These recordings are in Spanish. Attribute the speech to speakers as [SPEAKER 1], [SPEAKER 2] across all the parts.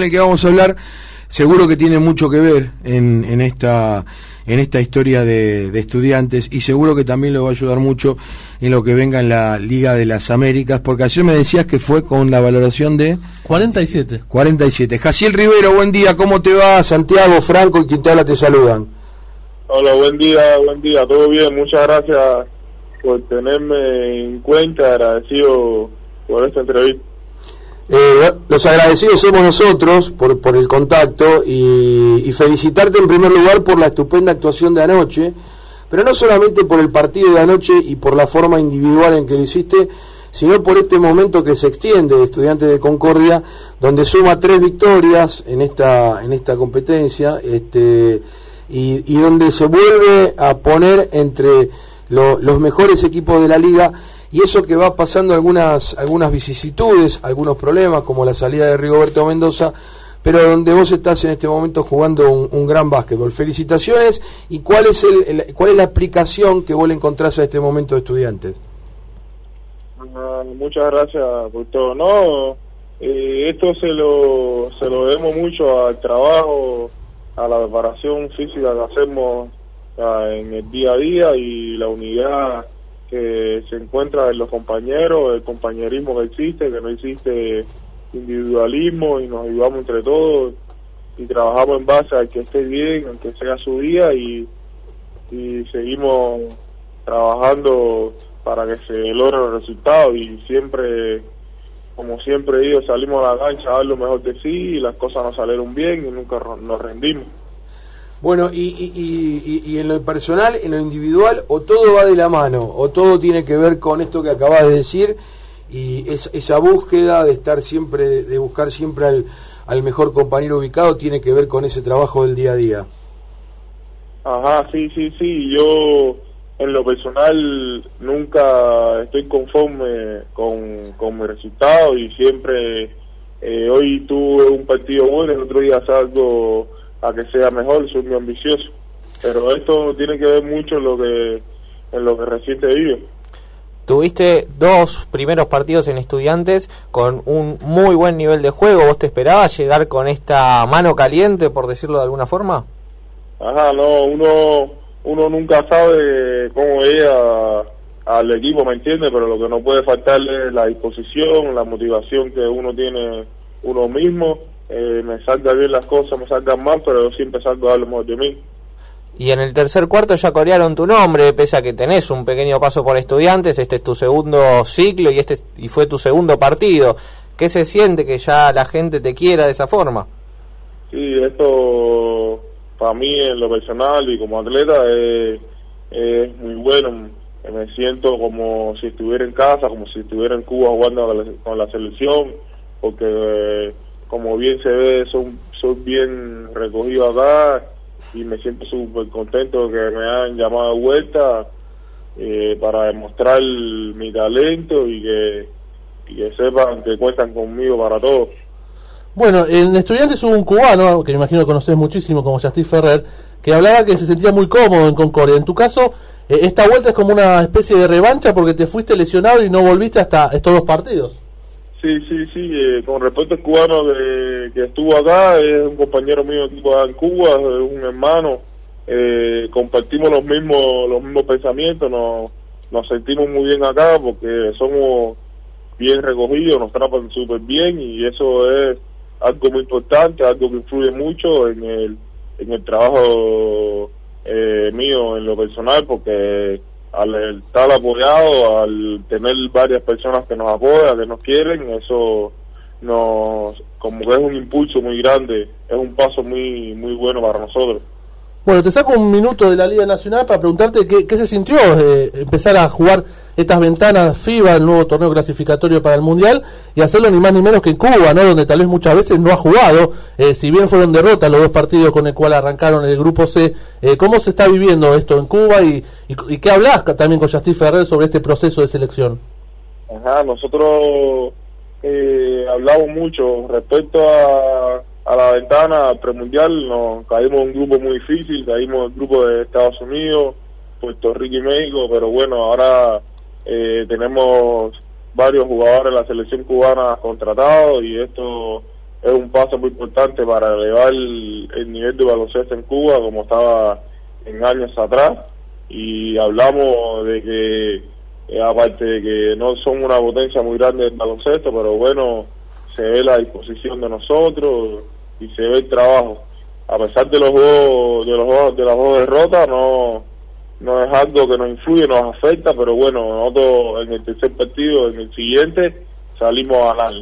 [SPEAKER 1] el que vamos a hablar seguro que tiene mucho que ver en, en esta en esta historia de, de, estudiantes y seguro que también le va a ayudar mucho en lo que venga en la Liga de las Américas porque ayer me decías que fue con la valoración de
[SPEAKER 2] 47
[SPEAKER 1] 47 Jaciel Rivero, buen día, ¿cómo te va? Santiago, Franco y Quintana te saludan.
[SPEAKER 3] Hola, buen día, buen día, todo bien, muchas gracias por tenerme en cuenta, agradecido por esta entrevista
[SPEAKER 1] eh, los agradecidos somos nosotros por, por el contacto y, felicitarte en primer lugar por la estupenda actuación de anoche, pero no solamente por el partido de anoche y por la forma individual en que lo hiciste, sino por este momento que se extiende de Estudiantes de Concordia, donde suma tres victorias en esta, en esta competencia este, y, donde se vuelve a poner entre lo, los mejores equipos de la liga y eso que va pasando algunas, algunas vicisitudes, algunos problemas, como la salida de Rigoberto Mendoza, pero donde vos estás en este momento jugando un, gran básquetbol. Felicitaciones y cuál es, el, cuál es la aplicación que vos le encontrás a este momento de estudiantes.
[SPEAKER 3] Uh, muchas gracias por todo. No, eh, esto se lo, se lo debemos mucho al trabajo, a la preparación física que hacemos uh, en el día a día y la unidad que se encuentra en los compañeros, el compañerismo que existe, que no existe individualismo y nos ayudamos entre todos y trabajamos en base a que esté bien, aunque sea su día y, y seguimos trabajando para que se logren los resultados y siempre, como siempre digo, salimos a la cancha a dar lo mejor de sí y las cosas nos salieron bien y nunca nos rendimos.
[SPEAKER 1] Bueno, y, y, y, y, en lo personal, en lo individual, o todo va de la mano, o todo tiene que ver con esto que acabas de decir, y es, esa búsqueda de estar siempre, de buscar siempre al, al mejor compañero ubicado, tiene que ver con ese trabajo del día a día.
[SPEAKER 3] Ajá, sí, sí, sí, yo en lo personal nunca estoy conforme con, con mi resultado y siempre, eh, hoy tuve un partido bueno, el otro día salgo a que sea mejor, soy muy ambicioso. Pero esto tiene que ver mucho en lo que, en lo que recién te digo.
[SPEAKER 2] Tuviste dos primeros partidos en estudiantes con un muy buen nivel de juego. ¿Vos te esperabas llegar con esta mano caliente, por decirlo de alguna forma?
[SPEAKER 3] Ajá, no, uno, uno nunca sabe cómo llega al equipo, ¿me entiendes? Pero lo que no puede faltarle es la disposición, la motivación que uno tiene uno mismo eh, me salga bien las cosas, me salgan mal, pero yo siempre salgo a dar lo mejor de mí.
[SPEAKER 2] Y en el tercer cuarto ya corearon tu nombre, pese a que tenés un pequeño paso por estudiantes, este es tu segundo ciclo y este y fue tu segundo partido. ¿Qué se siente que ya la gente te quiera de esa forma?
[SPEAKER 3] Sí, esto para mí en lo personal y como atleta es, es muy bueno. Me siento como si estuviera en casa, como si estuviera en Cuba jugando con la, con la selección, porque eh, como bien se ve, son, son bien recogidos acá y me siento súper contento que me han llamado de vuelta eh, para demostrar mi talento y que, y que sepan que cuentan conmigo para todo.
[SPEAKER 4] Bueno, en Estudiantes hubo un cubano, que me imagino conoces muchísimo, como Justin Ferrer, que hablaba que se sentía muy cómodo en Concordia. En tu caso, eh, esta vuelta es como una especie de revancha porque te fuiste lesionado y no volviste hasta estos dos partidos.
[SPEAKER 3] Sí, sí, sí. Eh, con respecto al cubano que, que, estuvo acá, es un compañero mío equipo en Cuba, es un hermano. Eh, compartimos los mismos los mismos pensamientos, nos, nos sentimos muy bien acá porque somos bien recogidos, nos tratan súper bien y eso es algo muy importante, algo que influye mucho en el, en el trabajo eh, mío en lo personal porque al estar apoyado, al tener varias personas que nos apoyan, que nos quieren, eso nos como que es un impulso muy grande, es un paso muy muy bueno para nosotros.
[SPEAKER 4] Bueno, te saco un minuto de la Liga Nacional para preguntarte qué, se sintió empezar a jugar estas ventanas FIBA, el nuevo torneo clasificatorio para el Mundial, y hacerlo ni más ni menos que en Cuba, ¿no? donde tal vez muchas veces no ha jugado, eh, si bien fueron derrotas los dos partidos con el cual arrancaron el Grupo C, eh, ¿cómo se está viviendo esto en Cuba y, y, y qué hablas también con Justin Ferrer sobre este proceso de selección?
[SPEAKER 3] Ajá, nosotros eh, hablamos mucho respecto a a la ventana premundial, nos caímos en un grupo muy difícil, caímos en el grupo de Estados Unidos, Puerto Rico y México, pero bueno, ahora eh, tenemos varios jugadores de la selección cubana contratados y esto es un paso muy importante para elevar el, el nivel de baloncesto en Cuba como estaba en años atrás. Y hablamos de que eh, aparte de que no son una potencia muy grande en baloncesto pero bueno se ve la disposición de nosotros y se ve el trabajo. A pesar de los dos de los dos- de las dos derrotas no no es algo que nos influye nos afecta pero bueno nosotros en el tercer partido en el siguiente salimos a ganar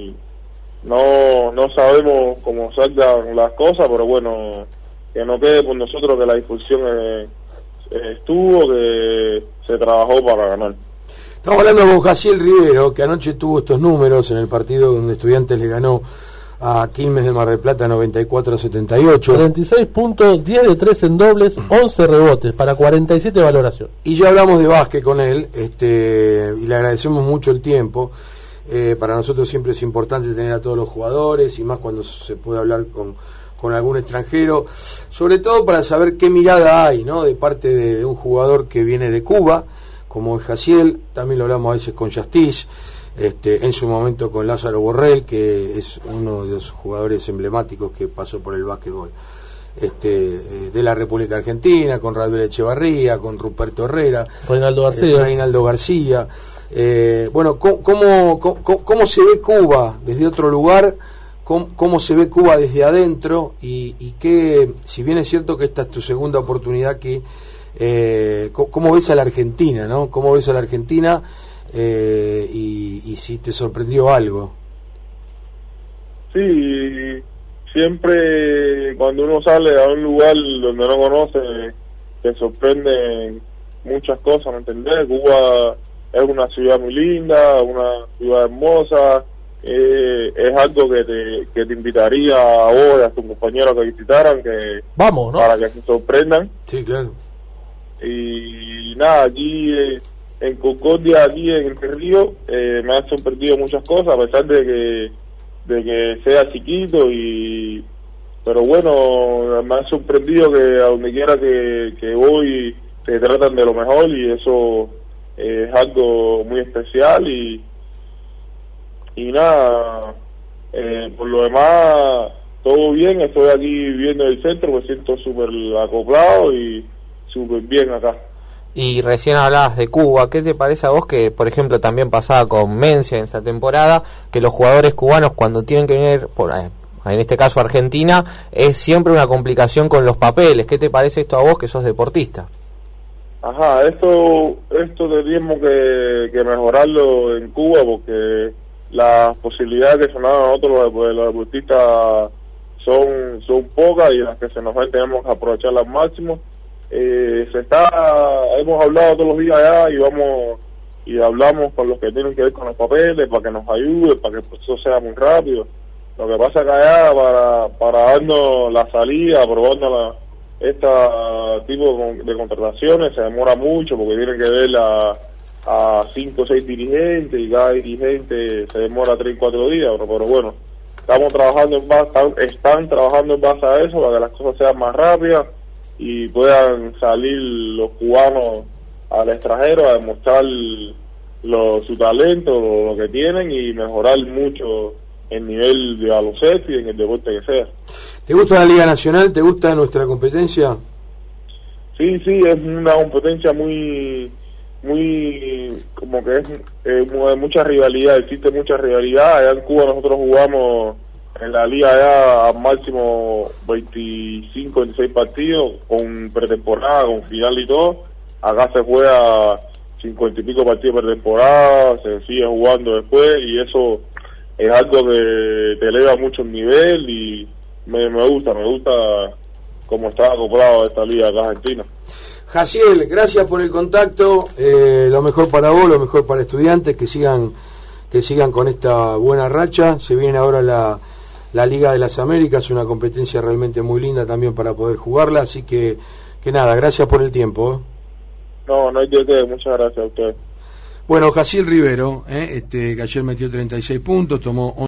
[SPEAKER 3] no no sabemos cómo salgan las cosas pero bueno que no quede por nosotros que la disposición eh, eh, estuvo que se trabajó para ganar.
[SPEAKER 1] Estamos hablando con Jaciel Rivero, que anoche tuvo estos números en el partido donde Estudiantes le ganó a Quilmes de Mar del Plata 94 a 78.
[SPEAKER 4] 36 puntos, 10 de 3 en dobles, 11 rebotes para 47 de valoración.
[SPEAKER 1] Y ya hablamos de básquet con él, este, y le agradecemos mucho el tiempo. Eh, para nosotros siempre es importante tener a todos los jugadores, y más cuando se puede hablar con, con algún extranjero, sobre todo para saber qué mirada hay, ¿no? De parte de, de un jugador que viene de Cuba, como es Jaciel, también lo hablamos a veces con Justiz, este, en su momento con Lázaro Borrell, que es uno de los jugadores emblemáticos que pasó por el básquetbol este, eh, de la República Argentina, con Raúl Echevarría, con Ruperto Herrera,
[SPEAKER 4] Reinaldo García.
[SPEAKER 1] eh, Reinaldo García. Eh, bueno, ¿cómo, cómo, cómo- se ve Cuba desde otro lugar? ¿Cómo, cómo se ve Cuba desde adentro? Y, y qué, si bien es cierto que esta es tu segunda oportunidad aquí, eh, ¿cómo ves a la Argentina? ¿no? ¿Cómo ves a la Argentina? Eh, y, y si te sorprendió algo.
[SPEAKER 3] Sí, siempre cuando uno sale a un lugar donde no conoce, te sorprenden muchas cosas, ¿me entendés? Cuba es una ciudad muy linda, una ciudad hermosa, eh, es algo que te, que te invitaría a vos y a tus compañeros que visitaran, que
[SPEAKER 4] Vamos, ¿no?
[SPEAKER 3] para que se sorprendan.
[SPEAKER 1] Sí, claro.
[SPEAKER 3] y nada, aquí eh, en Concordia, aquí en el Río, eh, me han sorprendido muchas cosas, a pesar de que, de que sea chiquito y pero bueno, me han sorprendido que a donde quiera que, que voy te tratan de lo mejor y eso eh, es algo muy especial y y nada, eh, por lo demás todo bien, estoy aquí viviendo en el centro, me siento súper acoplado y súper bien acá.
[SPEAKER 2] Y recién hablabas de Cuba, ¿qué te parece a vos que, por ejemplo, también pasaba con Mencia en esta temporada, que los jugadores cubanos cuando tienen que venir, por, eh, en este caso Argentina, es siempre una complicación con los papeles? ¿Qué te parece esto a vos que sos deportista?
[SPEAKER 3] Ajá, esto, esto tendríamos que, mejorarlo en Cuba porque las posibilidades que se nos dan a nosotros los, los deportistas son, son pocas y las que se nos ven tenemos que aprovecharlas al máximo. Eh, se está, hemos hablado todos los días allá y vamos y hablamos con los que tienen que ver con los papeles para que nos ayude, para que el proceso sea muy rápido. Lo que pasa que allá para, para darnos la salida, aprobarnos la, este tipo de, contrataciones se demora mucho porque tienen que ver a, a cinco o seis dirigentes y cada dirigente se demora tres cuatro días, pero, pero bueno, estamos trabajando en base, están trabajando en base a eso para que las cosas sean más rápidas y puedan salir los cubanos al extranjero a demostrar lo, su talento, lo, lo que tienen y mejorar mucho el nivel de baloncesto y en el deporte que sea.
[SPEAKER 1] ¿Te gusta la Liga Nacional? ¿Te gusta nuestra competencia?
[SPEAKER 3] Sí, sí, es una competencia muy, muy, como que es eh, mucha rivalidad, existe mucha rivalidad. Allá en Cuba nosotros jugamos en la liga allá al máximo 25, 26 partidos, con pretemporada, con final y todo. Acá se juega 50 y pico partidos pretemporada, se sigue jugando después y eso es algo que te eleva mucho el nivel y me, me gusta, me gusta cómo está acoplado esta liga acá argentina.
[SPEAKER 1] Jaciel, gracias por el contacto. eh, lo mejor para vos, lo mejor para estudiantes que sigan que sigan con esta buena racha. Se viene ahora la, la Liga de las Américas, una competencia realmente muy linda también para poder jugarla. Así que, que nada, gracias por el tiempo. ¿eh?
[SPEAKER 3] No, no hay de qué, muchas gracias a ustedes.
[SPEAKER 1] Bueno, Jaciel Rivero, ¿eh? este, que ayer metió 36 puntos, tomó